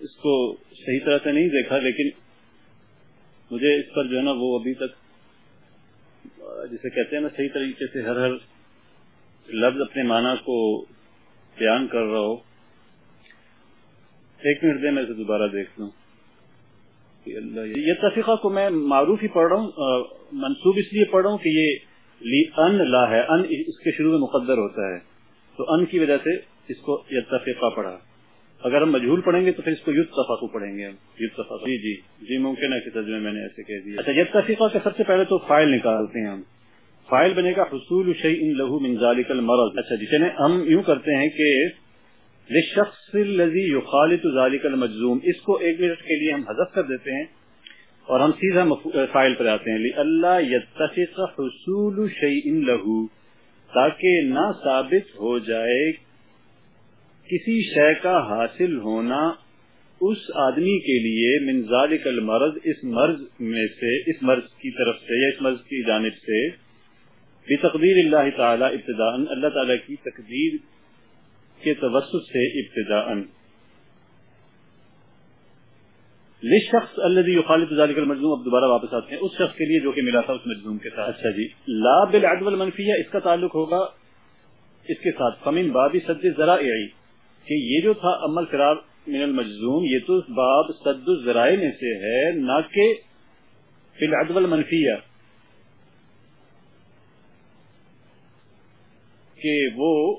اس کو صحیح طرح سے نہیں دیکھا، لیکن مجھے اس پر جو ہے نا وہ ابھی تک جسے کہتے ہیں نا، صحیح طریقے سے ہر ہر لفظ اپنے معنی کو بیان کر رہا ہو۔ ایک منٹ دے میں اسے دوبارہ دیکھ لوں یہ تفیقہ کو میں معروف ہی پڑھ رہا ہوں منصوب اس لیے پڑھ رہا ہوں کہ یہ لی ان لا ہے۔ ان اس کے شروع میں مقدر ہوتا ہے۔ تو ان کی وجہ سے اس کو یہ تفیقہ پڑھا۔ اگر ہم مجھول پڑھیں گے تو پھر اس کو یوتھ صفا کو پڑھیں گے جی جی۔ جی ممکن ہے کہ ترجمے میں نے ایسے کہہ دیا۔ اچھا یہ تفیقہ کا سب سے پہلے تو فائل نکالتے ہیں ہم۔ فائل بنے گا حصول شعی ان لہو من ذالک المرض۔ اچھا جی۔ چلیں ہم یوں کرتے ہیں کہ لشخص الذي يخالط ذلك المجزوم اس کو ایک منٹ کے لیے ہم حذف کر دیتے ہیں اور ہم سیدھا فائل پر آتے ہیں۔ اللہ يتفق حصول شيء له تاکہ نہ ثابت ہو جائے کسی شے کا حاصل ہونا اس آدمی کے لیے من ذالک المرض اس مرض میں سے اس مرض کی طرف سے یا اس مرض کی جانب سے بتقدیر اللہ تعالی ابتدا اللہ تعالی کی تقدیر کے توسط سے ابتدا شخص الذي يخالف ذلك المجزوم اب دوبارہ واپس آتے ہیں اس شخص کے لیے جو کہ ملا تھا اس مجزوم کے ساتھ۔ اچھا جی۔ لا بالعدو المنفیہ اس کا تعلق ہوگا اس کے ساتھ۔ فمن باب صد ذرائع کہ یہ جو تھا عمل فرار من المجزوم، یہ تو باب صد الذرائع میں سے ہے، نہ کہ فی العدو المنفیہ۔ کہ وہ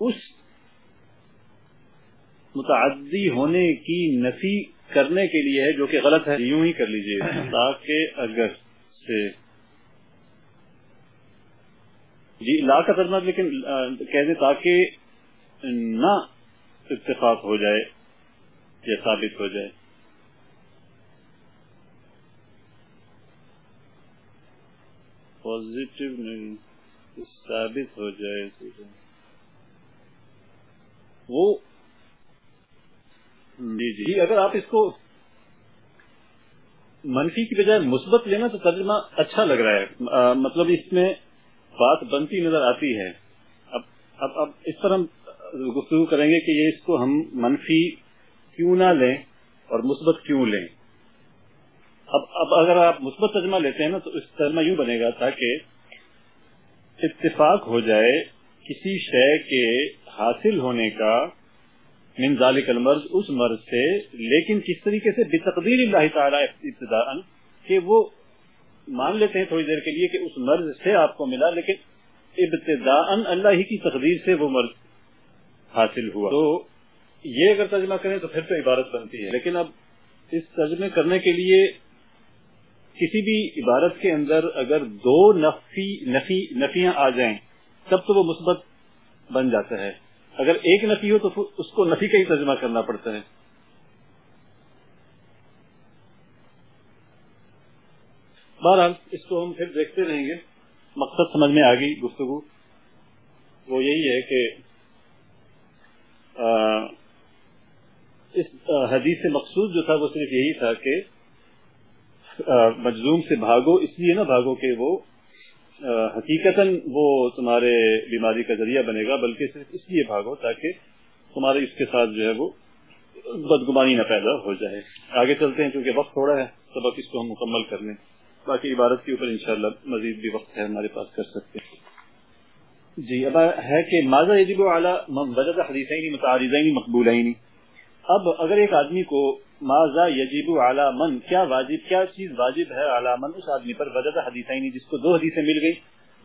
اس متعدی ہونے کی نفی کرنے کے لیے ہے جو کہ غلط ہے۔ یوں ہی کر لیجیے، تاکہ اگر سے جی لا کا ترجمہ لیکن کہہ دیں تاکہ نہ اتفاق ہو جائے یا ثابت ہو جائے۔ پوزیٹو نہیں، ثابت ہو جائے۔ وہ جی،, جی جی۔ اگر آپ اس کو منفی کی بجائے مثبت لینا تو ترجمہ اچھا لگ رہا ہے۔ مطلب اس میں بات بنتی نظر آتی ہے۔ اب اب اب اس پر ہم گفتگو کریں گے کہ یہ اس کو ہم منفی کیوں نہ لیں اور مثبت کیوں لیں۔ اب اب اگر آپ مثبت ترجمہ لیتے ہیں نا تو اس ترجمہ یوں بنے گا تاکہ اتفاق ہو جائے کسی شے کے حاصل ہونے کا من ذالک المرض اس مرض سے، لیکن کس طریقے سے؟ بتقدیر اللہ تعالی ابتداء کہ وہ مان لیتے ہیں تھوڑی دیر کے لیے کہ اس مرض سے آپ کو ملا لیکن ابتداء اللہ ہی کی تقدیر سے وہ مرض حاصل ہوا۔ تو یہ اگر ترجمہ کریں تو پھر تو عبارت بنتی ہے۔ لیکن اب اس ترجمے کرنے کے لیے کسی بھی عبارت کے اندر اگر دو نفی نفی نفیاں آ جائیں تب تو وہ مثبت بن جاتا ہے۔ اگر ایک نفی ہو تو اس کو نفی کا ہی ترجمہ کرنا پڑتا ہے۔ بہرحال، اس کو ہم پھر دیکھتے رہیں گے۔ مقصد سمجھ میں آ گئی گفتگو۔ وہ یہی ہے کہ اس حدیث سے مقصود جو تھا وہ صرف یہی تھا کہ مجزوم سے بھاگو، اس لیے نہ بھاگو کہ وہ حقیقت وہ تمہارے بیماری کا ذریعہ بنے گا، بلکہ صرف اس لیے بھاگو تاکہ تمہارے اس کے ساتھ جو ہے وہ بدگمانی نہ پیدا ہو جائے۔ آگے چلتے ہیں کیونکہ وقت تھوڑا ہے، سبق اس کو ہم مکمل کر لیں۔ باقی عبارت کے اوپر انشاءاللہ مزید بھی وقت ہے، ہمارے پاس کر سکتے ہیں۔ جی اب ہے کہ ماضا یجب اعلیٰ وجد حدیثین متعارضین مقبولین؟ اب اگر ایک آدمی کو ماضا یجیب اعلیٰ من، کیا واجب، کیا چیز واجب ہے اعلیٰ من، اس آدمی پر وجد حدیثین جس کو دو حدیثیں مل گئی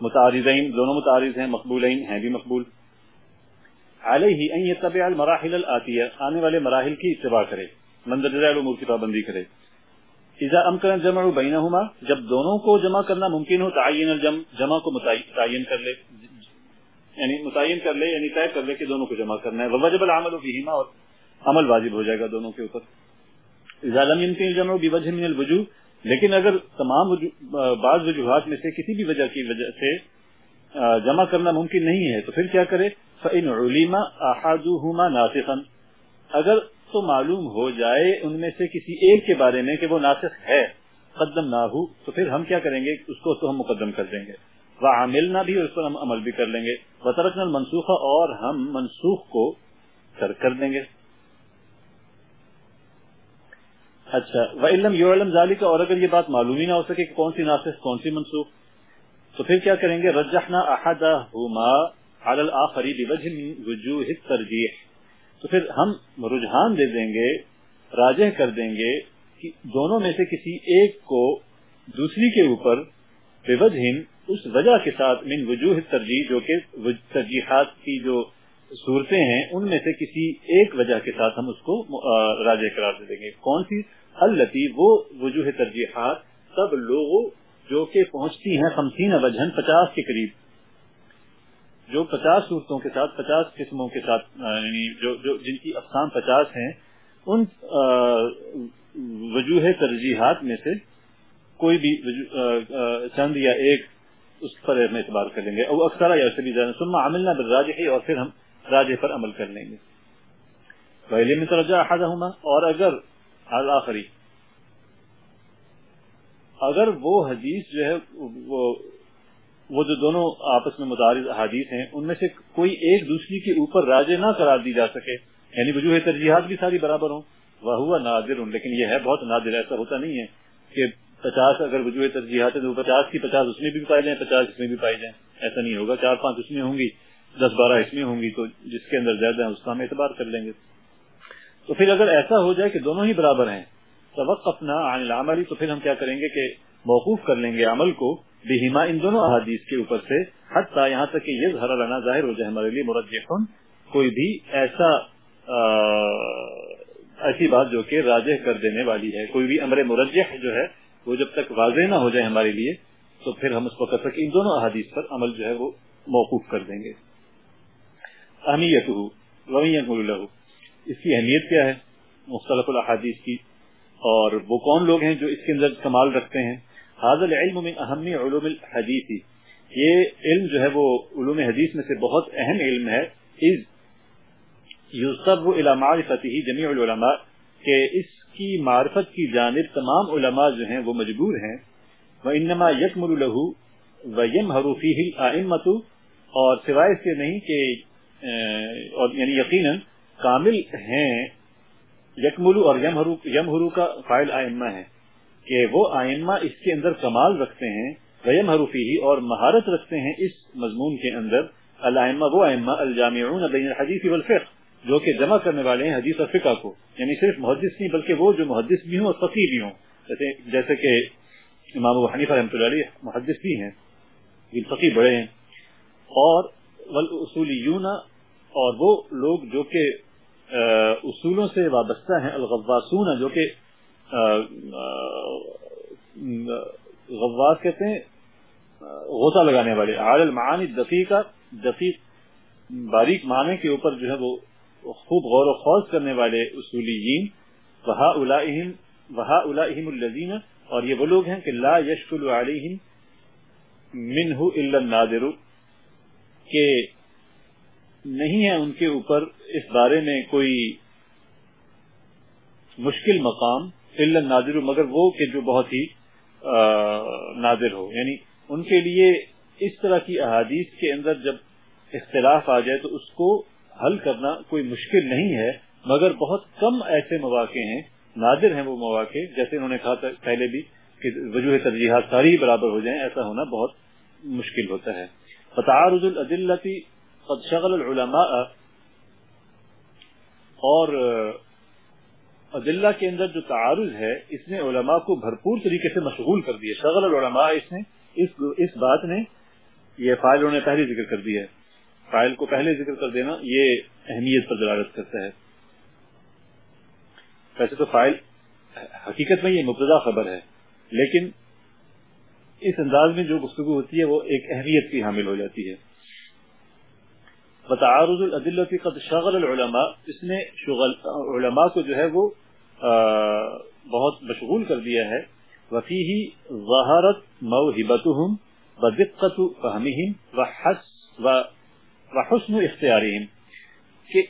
متعارضین، دونوں متعارض ہیں، مقبولین ہیں بھی مقبول۔ علیہ ان یتبع المراحل الاتیہ آنے والے مراحل کی اتباع کرے مندرجہ الامور کی پابندی کرے۔ اذا امکن الجمع بینہما جب دونوں کو جمع کرنا ممکن ہو، تعین الجمع، جمع کو متعین کر لے یعنی متعین کر لے یعنی طے کر لے کہ دونوں کو جمع کرنا ہے۔ وجب العمل فیہما، اور عمل واجب ہو جائے گا دونوں کے اوپر۔ اذا لم يمكن الجمع بوجه من الوجوه، لیکن اگر تمام بعض وجوہات میں سے کسی بھی وجہ کی وجہ سے جمع کرنا ممکن نہیں ہے، تو پھر کیا کرے؟ فَإِنْ عُلِمَ أَحَدُهُمَا نَاسِخًا۔ اگر تو معلوم ہو جائے ان میں سے کسی ایک کے بارے میں کہ وہ ناسخ ہے۔ قدم نہ ہو تو پھر ہم کیا کریں گے؟ اس کو تو ہم مقدم کر دیں گے۔ وہ عامل نہ بھی اور اس پر ہم عمل بھی کر لیں گے۔ وطرکن المنسوخ اور ہم منسوخ کو ترک کر دیں گے۔ اچھا وہ علم یو علم ظالی کا اور اگر یہ بات معلوم ہی نہ ہو سکے کہ کون سی ناسخ، کون سی منسوخ، تو پھر کیا کریں گے؟ رجحنا احدہما علی الاخری بوجہ وجوہ الترجیح۔ تو پھر ہم رجحان دے دیں گے، راجہ کر دیں گے کہ دونوں میں سے کسی ایک کو دوسری کے اوپر بے وجہ اس وجہ کے ساتھ من وجوہ ترجیح جو کہ ترجیحات کی جو صورتیں ہیں، ان میں سے کسی ایک وجہ کے ساتھ ہم اس کو راجہ قرار دے دیں گے۔ کون سی؟ التی، وہ وجوہ ترجیحات سب لوگوں جو کہ پہنچتی ہیں خمسین وجہن پچاس کے قریب۔ جو پچاس صورتوں کے ساتھ، پچاس قسموں کے ساتھ یعنی جو جو جن کی اقسام پچاس ہیں، ان وجوہ ترجیحات میں سے کوئی بھی چند یا ایک اس پر ہم اعتبار کر لیں گے۔ اور اکثر یا اسے بھی زیادہ سنما عمل نہ ہے اور پھر ہم راجے پر عمل کر لیں گے۔ پہلے میں ترجا ہوں اور اگر آخری، اگر وہ حدیث جو ہے، وہ وہ جو دونوں آپس میں متعارض احادیث ہیں، ان میں سے کوئی ایک دوسری کے اوپر راجے نہ قرار دی جا سکے۔ یعنی وجوہ ترجیحات بھی ساری برابر ہوں۔ وہ ہوا نادر ہوں لیکن یہ ہے، بہت نادر ایسا ہوتا نہیں ہے کہ پچاس اگر وجوہ ترجیحات ہیں تو پچاس کی پچاس اس میں بھی پائی جائیں، پچاس اس میں بھی پائی جائیں۔ ایسا نہیں ہوگا، چار پانچ اس میں ہوں گی، دس بارہ اس میں ہوں گی، تو جس کے اندر زیادہ ہیں اس کا ہم اعتبار کر لیں گے۔ تو پھر اگر ایسا ہو جائے کہ دونوں ہی برابر ہیں سبق اپنا عن تو پھر ہم کیا کریں گے کہ موقوف کر لیں گے عمل کو۔ بہما ان دونوں احادیث کے اوپر سے، حتی یہاں تک کہ یہ ظہر لنا ظاہر ہو جائے ہمارے لیے مرجحن کوئی بھی ایسا ایسی بات جو کہ راجہ کر دینے والی ہے، کوئی بھی امر مرجح جو ہے، وہ جب تک واضح نہ ہو جائے ہمارے لیے، تو پھر ہم اس وقت تک ان دونوں احادیث پر عمل جو ہے وہ موقوف کر دیں گے۔ اہمیت ہو اس کی اہمیت کیا ہے؟ مختلف الحادیث کی، اور وہ کون لوگ ہیں جو اس کے اندر کمال رکھتے ہیں؟ حاضل علم من اہم علوم الحدیث یہ علم جو ہے وہ علوم حدیث میں سے بہت اہم علم ہے. از یوسف الى معرفته جميع العلماء، کہ اس کی معرفت کی جانب تمام علماء جو ہیں وہ مجبور ہیں. وہ انما یکمل الہو و یم حروفی اور سوائے سے نہیں کہ اور یعنی یقیناً کامل ہیں. یکملو اور یم حرو یم حرو کا فائل آئمہ ہے کہ وہ آئمہ اس کے اندر کمال رکھتے ہیں ویم حروفی ہی اور مہارت رکھتے ہیں اس مضمون کے اندر۔ الائمہ وہ ائمہ الجامعون بین الحدیث والفقہ، جو کہ جمع کرنے والے ہیں حدیث اور فقہ کو۔ یعنی صرف محدث نہیں، بلکہ وہ جو محدث بھی ہوں اور فقی بھی ہوں۔ جیسے جیسے کہ امام ابو حنیفہ رحمۃ اللہ علیہ محدث بھی ہیں فقی بڑے ہیں۔ اور والاصولیون، اور وہ لوگ جو کہ اصولوں سے وابستہ ہیں، الغواسون، جو کہ غواس کہتے ہیں غوطہ لگانے والے۔ عال المعانی دقیقہ دقیق، باریک معنی کے اوپر جو ہے وہ خوب غور و خوض کرنے والے اصولیین۔ وہا الاحم وہا الاحم الزین اور یہ وہ لوگ ہیں کہ لا یشکل علیہم منہ الا النادر کہ نہیں ہے ان کے اوپر اس بارے میں کوئی مشکل مقام۔ الا النادر مگر وہ کہ جو بہت ہی نادر ہو۔ یعنی ان کے لیے اس طرح کی احادیث کے اندر جب اختلاف آ جائے تو اس کو حل کرنا کوئی مشکل نہیں ہے، مگر بہت کم ایسے مواقع ہیں نادر ہیں وہ مواقع، جیسے انہوں نے کہا تھا پہلے بھی کہ وجوہ ترجیحات ساری برابر ہو جائیں، ایسا ہونا بہت مشکل ہوتا ہے۔ فتعارض الادلتی قد شغل العلماء اور عدلہ کے اندر جو تعارض ہے اس نے علماء کو بھرپور طریقے سے مشغول کر دیا۔ شغل العلماء اس نے اس, اس بات نے یہ فائل انہوں نے پہلے ذکر کر دیا ہے۔ فائل کو پہلے ذکر کر دینا یہ اہمیت پر دلالت کرتا ہے۔ ویسے تو فائل حقیقت میں یہ مبتدا خبر ہے لیکن اس انداز میں جو گفتگو ہوتی ہے وہ ایک اہمیت کی حامل ہو جاتی ہے۔ بتعارض العدلتی قد شغل العلماء. اس نے شغل علماء کو جو ہے وہ بہت مشغول کر دیا ہے. وفی ہی ظہارت موہبتہم بدقت فہمہم وحسن اختیارہم. کہ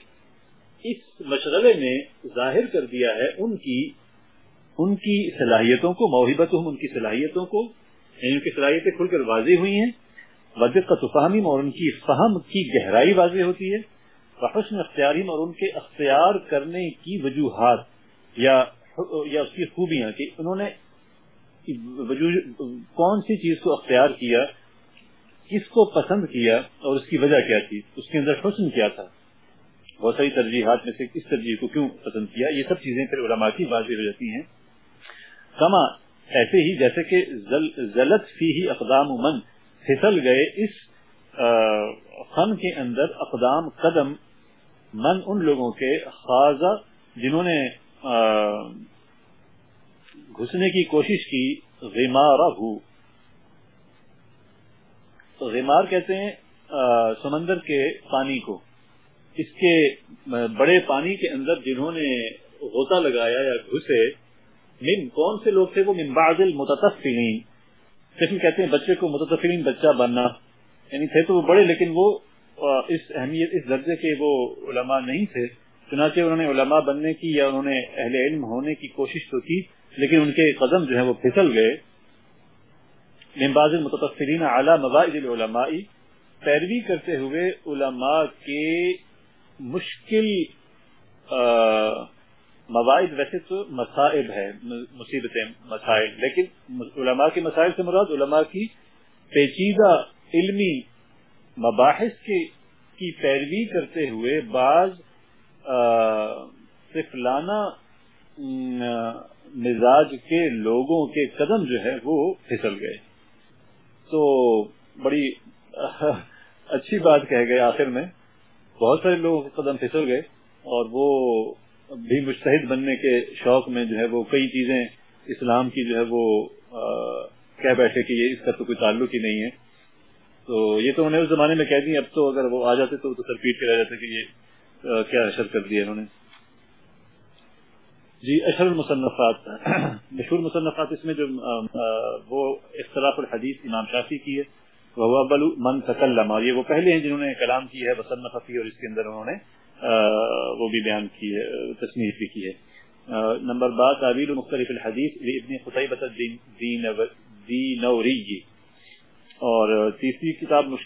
اس مشغلے میں ظاہر کر دیا ہے ان کی ان کی صلاحیتوں کو، موہبتہم ان کی صلاحیتوں کو. یعنی ان کی صلاحیتیں کھل کر واضح ہوئی ہیں. بدقت فہمیم اور ان کی فہم کی گہرائی واضح ہوتی ہے وحسن اختیاریم اور ان کے اختیار کرنے کی وجوہات یا یا اس کی خوبیاں کہ انہوں نے کون سی چیز کو اختیار کیا، کس کو پسند کیا اور اس کی وجہ کیا تھی، اس کے اندر حسن کیا تھا۔ بہت ساری ترجیحات میں سے کس ترجیح کو کیوں پسند کیا، یہ سب چیزیں پھر علماء کی واضح ہو جاتی ہیں۔ کما ایسے ہی جیسے کہ زلط فی ہی اقدام من پھسل گئے، اس فن کے اندر اقدام، قدم، من ان لوگوں کے خاصا جنہوں نے گھسنے کی کوشش کی غمارہ غمار کہتے ہیں سمندر کے پانی کو۔ اس کے بڑے پانی کے اندر جنہوں نے غوطہ لگایا یا گھسے، من، کون سے لوگ تھے وہ؟ من بعض المتطفلین۔ صرف کہتے ہیں بچے کو متطفلین بچہ بننا۔ یعنی تھے تو وہ بڑے، لیکن وہ اس اہمیت، اس درجے کے وہ علماء نہیں تھے۔ چنانچہ انہوں نے علماء بننے کی یا انہوں نے اہل علم ہونے کی کوشش تو کی، لیکن ان کے قدم جو ہے وہ پھسل گئے۔ متفرین اعلیٰ مواعظ العلماء۔ پیروی کرتے ہوئے علماء کے مشکل مواعظ ویسے تو مسائب ہے مصیبتیں، مسائل، لیکن علماء کے مسائل سے مراد علماء کی پیچیدہ علمی مباحث کی پیروی کرتے ہوئے بعض سفلانہ مزاج کے لوگوں کے قدم جو ہے وہ پھسل گئے۔ تو بڑی، اچھی بات کہہ گئے آخر میں۔ بہت سارے لوگوں کے قدم پھسل گئے اور وہ بھی مشتحد بننے کے شوق میں جو ہے وہ کئی چیزیں اسلام کی جو ہے وہ کہہ بیٹھے کہ یہ اس کا تو کوئی تعلق ہی نہیں ہے۔ تو یہ تو انہوں نے اس زمانے میں کہہ دی، اب تو اگر وہ آ جاتے تو سر پیٹ کے رہ جاتے کہ یہ کیا اشر کر دیا انہوں نے۔ جی اشر المصنفات۔ مشہور مصنفات اس میں جو وہ اختلاف الحدیث امام شافی کی ہے۔ وہ ابل من تکلم اور یہ وہ پہلے ہیں جنہوں نے کلام کی ہے وسنفی اور اس کے اندر انہوں نے۔ وہ بھی بیان کی ہے، تصنیف بھی کی ہے۔ نمبر بعد تعبیر مختلف الحدیث ابن قطعبت دینوری۔ اور تیسری کتاب